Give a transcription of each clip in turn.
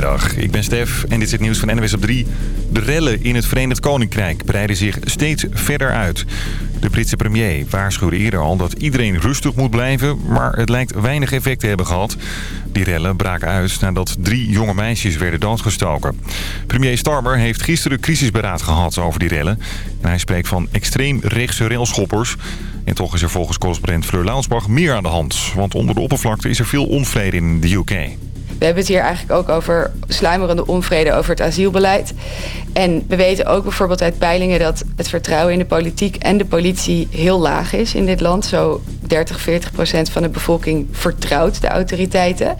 Goedemiddag, ik ben Stef en dit is het nieuws van NWS op 3. De rellen in het Verenigd Koninkrijk breiden zich steeds verder uit. De Britse premier waarschuwde eerder al dat iedereen rustig moet blijven... maar het lijkt weinig effect te hebben gehad. Die rellen braken uit nadat drie jonge meisjes werden doodgestoken. Premier Starmer heeft gisteren crisisberaad gehad over die rellen. En hij spreekt van extreem rechtse railschoppers... En toch is er volgens correspondent Fleur Launsbach meer aan de hand. Want onder de oppervlakte is er veel onvrede in de UK. We hebben het hier eigenlijk ook over sluimerende onvrede over het asielbeleid. En we weten ook bijvoorbeeld uit peilingen dat het vertrouwen in de politiek en de politie heel laag is in dit land. Zo 30, 40 procent van de bevolking vertrouwt de autoriteiten.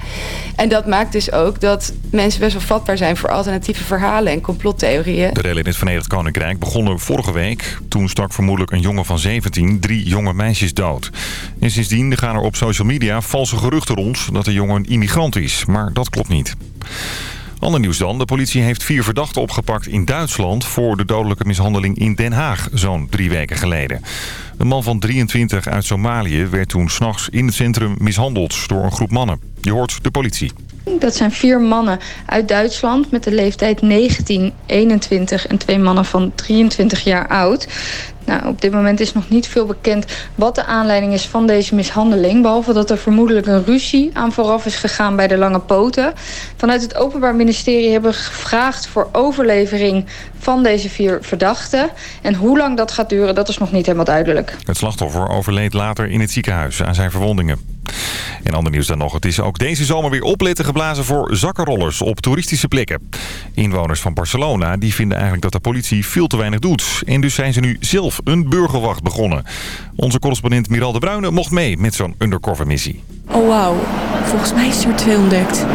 En dat maakt dus ook dat mensen best wel vatbaar zijn voor alternatieve verhalen en complottheorieën. De rellen in het Verenigd Koninkrijk begonnen vorige week. Toen stak vermoedelijk een jongen van 17 drie jonge meisjes dood. En sindsdien gaan er op social media valse geruchten rond dat de jongen een immigrant is. Maar dat klopt niet. Ander nieuws dan. De politie heeft vier verdachten opgepakt in Duitsland... voor de dodelijke mishandeling in Den Haag, zo'n drie weken geleden. Een man van 23 uit Somalië werd toen s'nachts in het centrum mishandeld... door een groep mannen. Je hoort de politie. Dat zijn vier mannen uit Duitsland met de leeftijd 19, 21 en twee mannen van 23 jaar oud. Nou, op dit moment is nog niet veel bekend wat de aanleiding is van deze mishandeling. Behalve dat er vermoedelijk een ruzie aan vooraf is gegaan bij de lange poten. Vanuit het Openbaar Ministerie hebben we gevraagd voor overlevering van deze vier verdachten. En hoe lang dat gaat duren, dat is nog niet helemaal duidelijk. Het slachtoffer overleed later in het ziekenhuis aan zijn verwondingen. En ander nieuws dan nog. Het is ook deze zomer weer opletten geblazen voor zakkenrollers op toeristische plekken. Inwoners van Barcelona die vinden eigenlijk dat de politie veel te weinig doet. En dus zijn ze nu zelf een burgerwacht begonnen. Onze correspondent Miral de Bruyne mocht mee met zo'n undercover missie. Oh wauw, volgens mij is er twee ontdekt.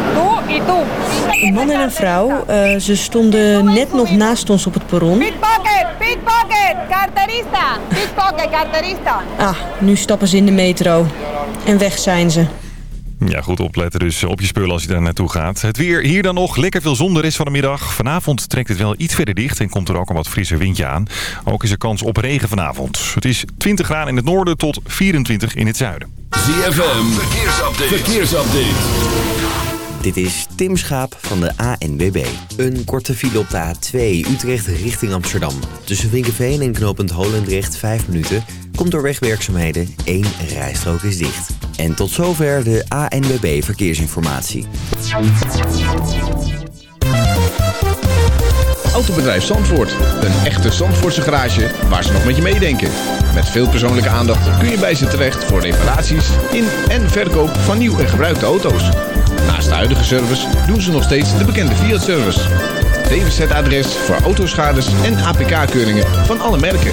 Een man en een vrouw, uh, ze stonden net nog naast ons op het perron. Pickpocket, pickpocket, carterista, pickpocket, carterista. Ah, nu stappen ze in de metro. En weg zijn ze. Ja, goed opletten dus op je spullen als je daar naartoe gaat. Het weer hier dan nog. Lekker veel zon de rest van de middag. Vanavond trekt het wel iets verder dicht en komt er ook een wat frisser windje aan. Ook is er kans op regen vanavond. Het is 20 graden in het noorden tot 24 in het zuiden. ZFM, verkeersupdate. verkeersupdate. Dit is Tim Schaap van de ANWB. Een korte file op de A2 Utrecht richting Amsterdam. Tussen Vinkenveen en knooppunt Holendrecht 5 minuten. Komt door wegwerkzaamheden. één rijstrook is dicht. En tot zover de ANWB Verkeersinformatie. Autobedrijf Zandvoort. Een echte Zandvoortse garage waar ze nog met je meedenken. Met veel persoonlijke aandacht kun je bij ze terecht voor reparaties in en verkoop van nieuw en gebruikte auto's. Naast de huidige service doen ze nog steeds de bekende Fiat-service. DWZ-adres voor autoschades en APK-keuringen van alle merken.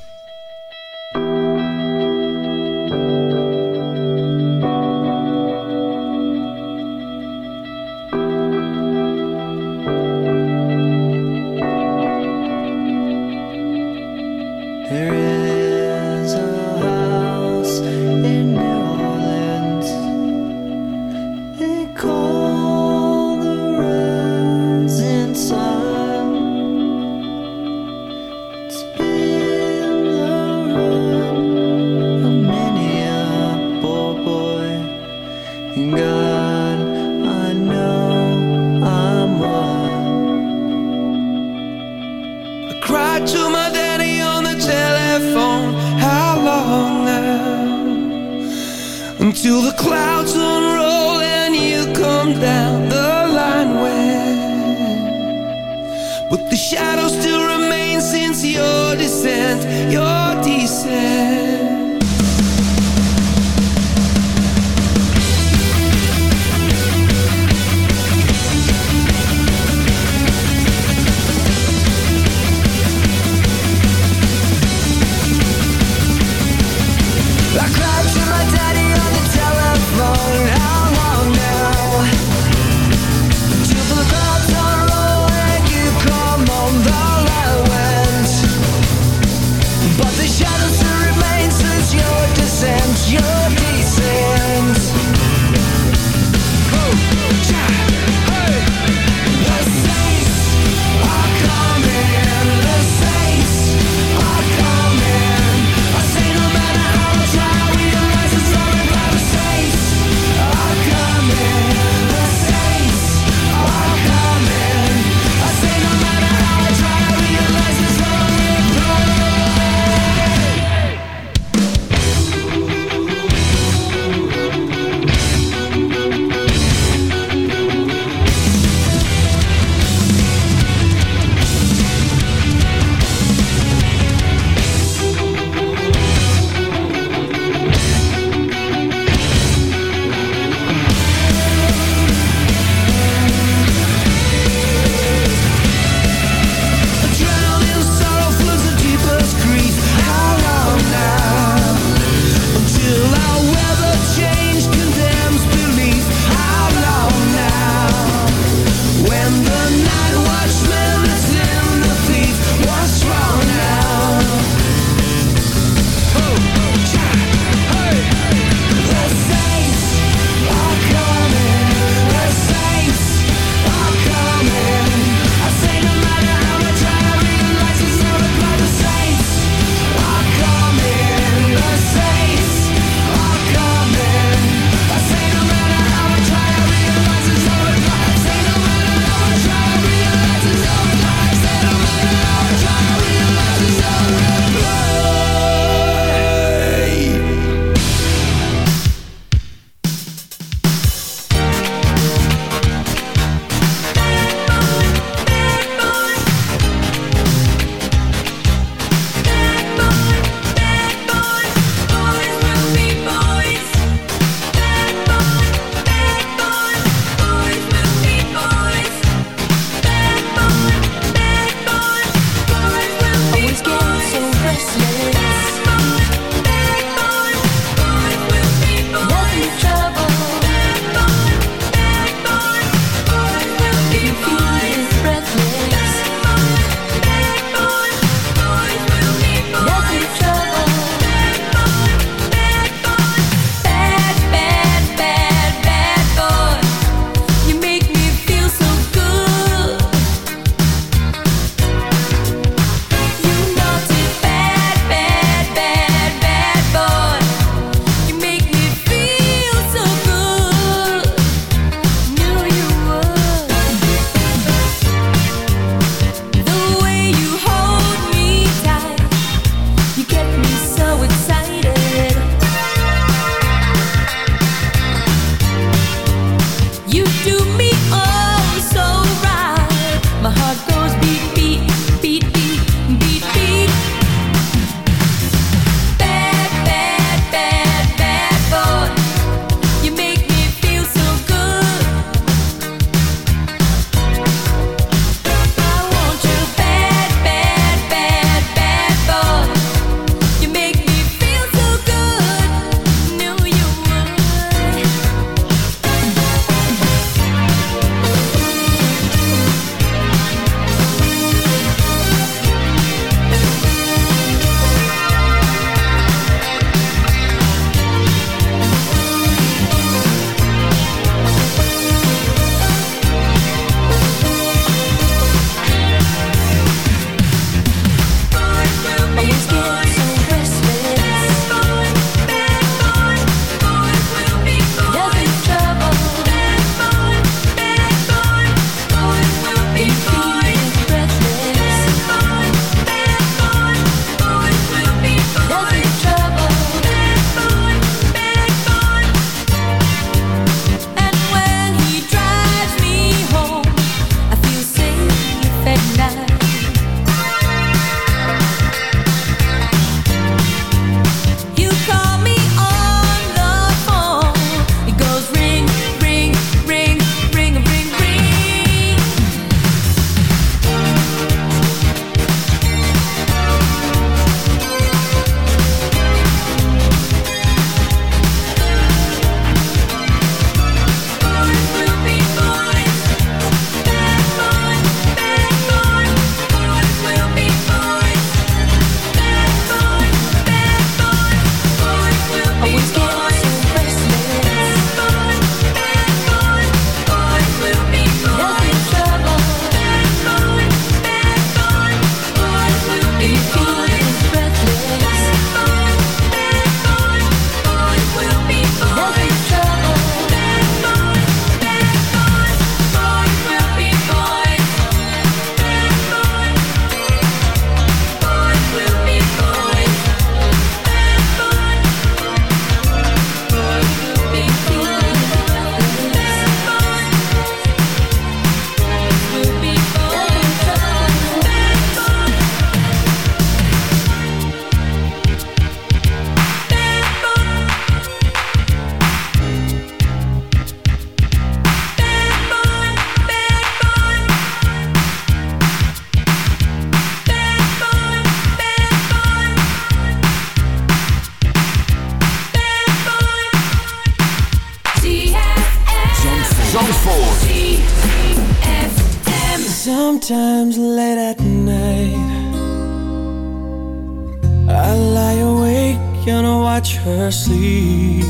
And watch her sleeping.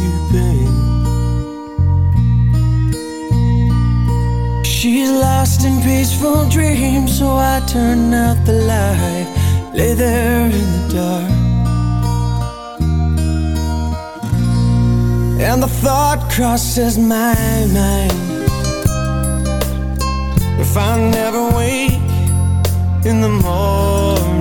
She's lost in peaceful dreams So I turn out the light Lay there in the dark. And the thought crosses my mind. If I never wake in the morning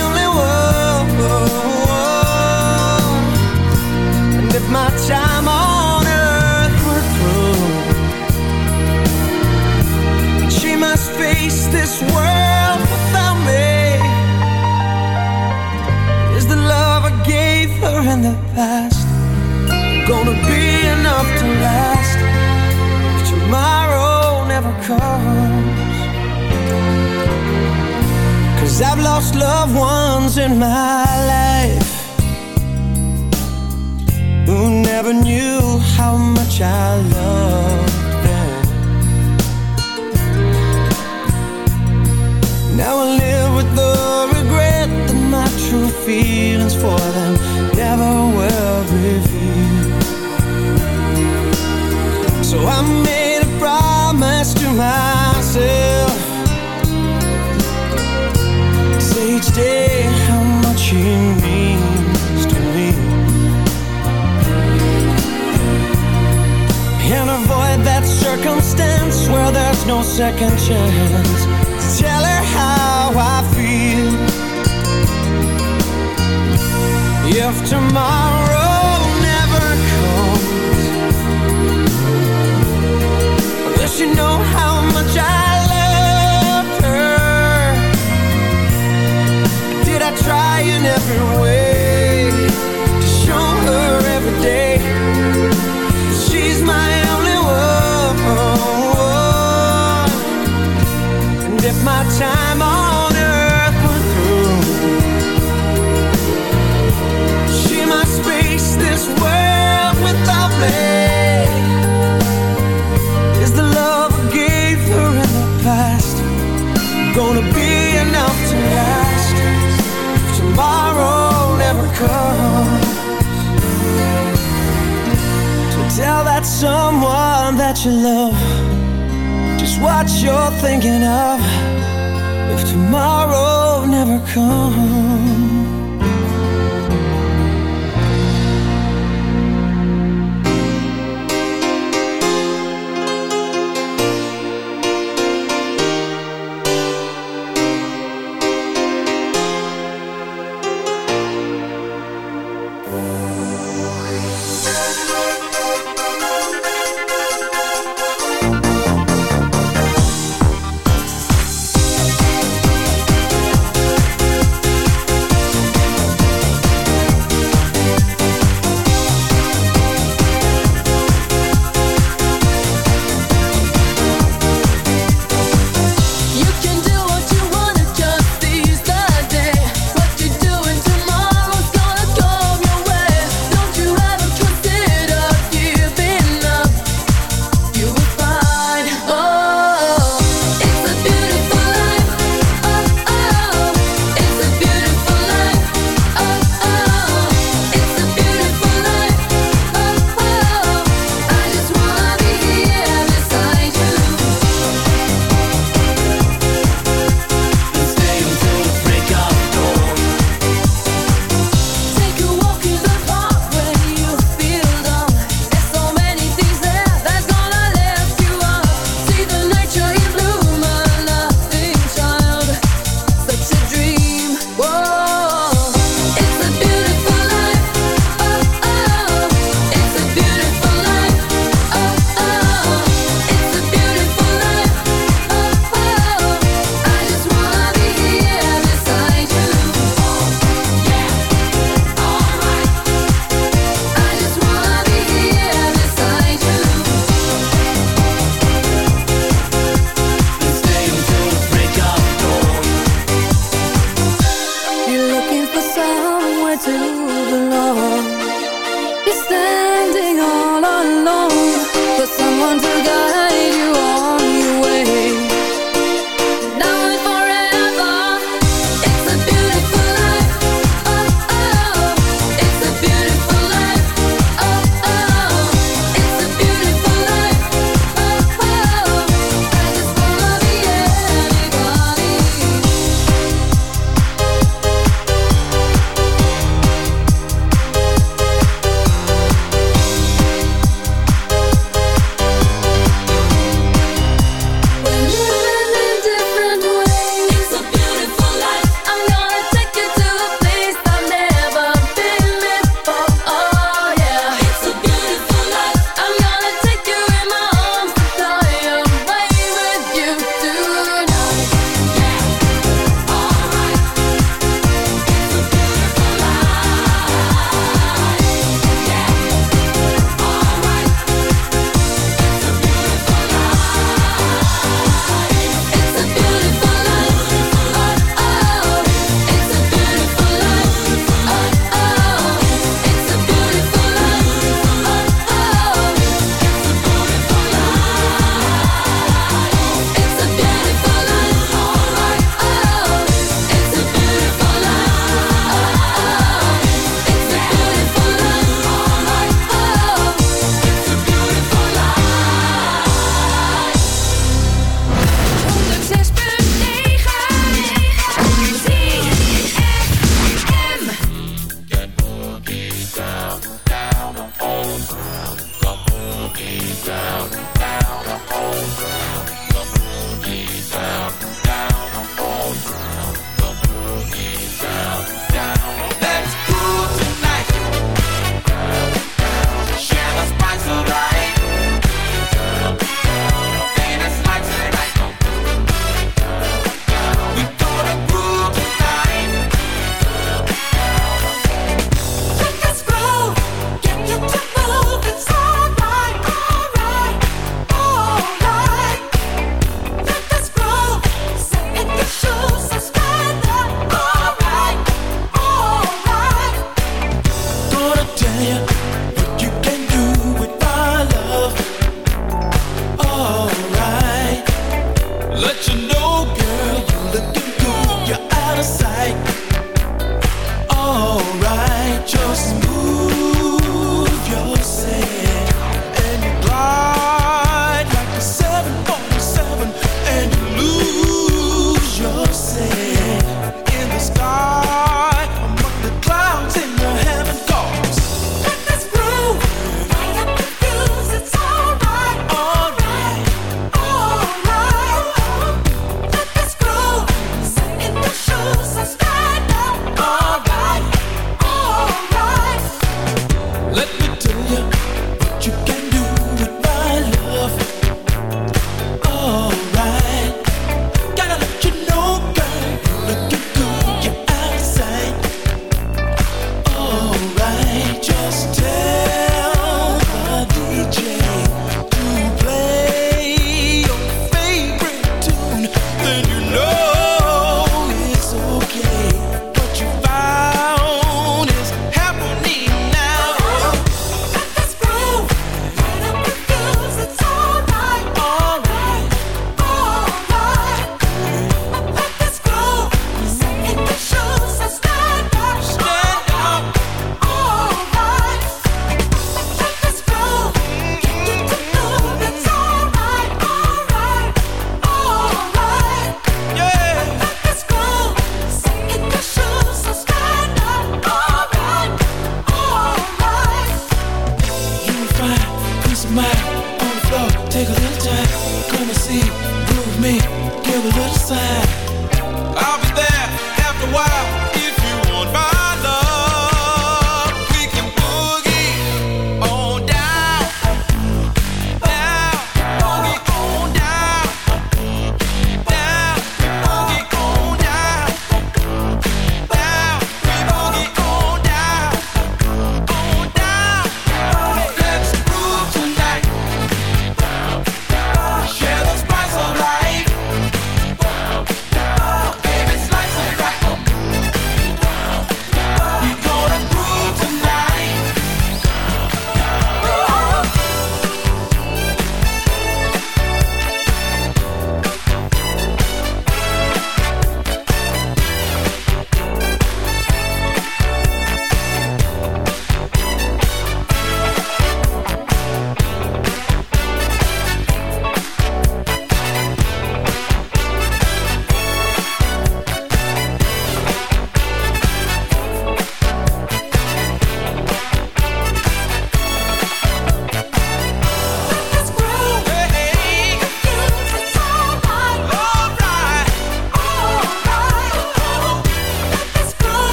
this world without me. Is the love I gave her in the past Gonna be enough to last? Tomorrow never comes? Cause I've lost loved ones in my life Who never knew how much I loved Now I live with the regret that my true feelings for them never will reveal. So I made a promise to myself. Say each day how much he means to me. And avoid that circumstance where there's no second chance Tell her how I feel. If tomorrow never comes I wish you know how much I loved her? Did I try in every way my time on Is the love I gave her in the past Gonna be enough to last? If tomorrow never comes. To tell that someone that you love Just what you're thinking of tomorrow never comes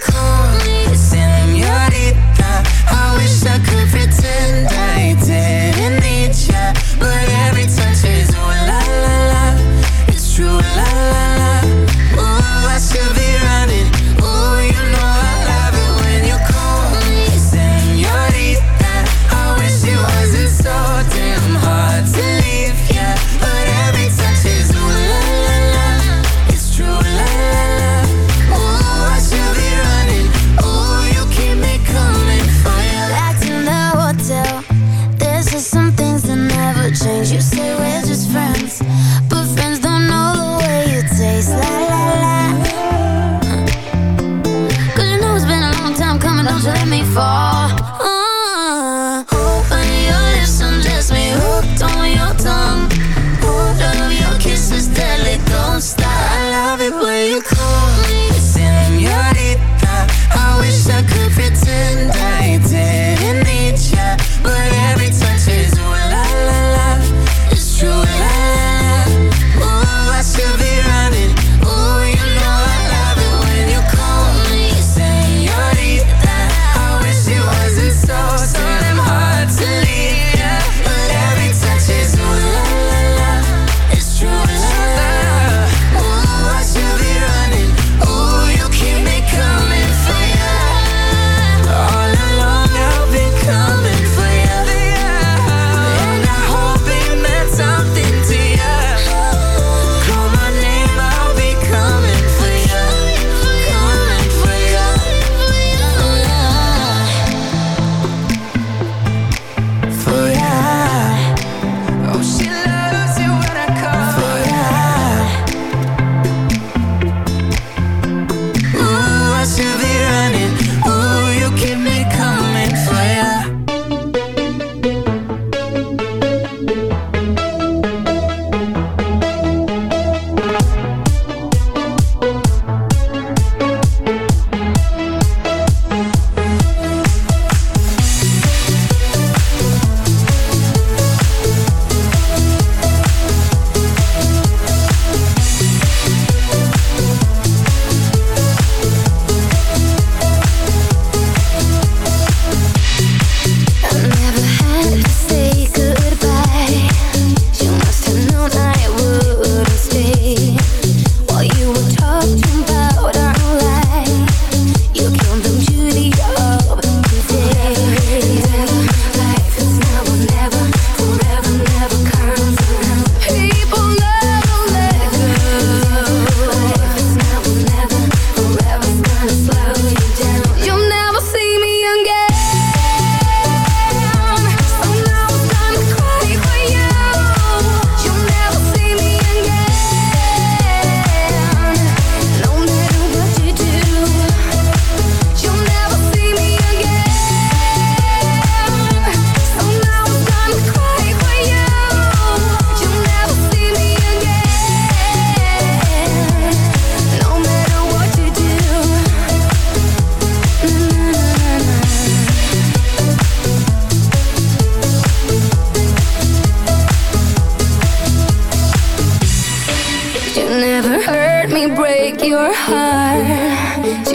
Come.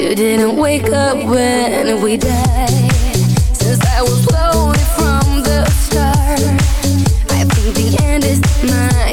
You didn't wake up when we died. Since I was loaded from the start I think the end is mine.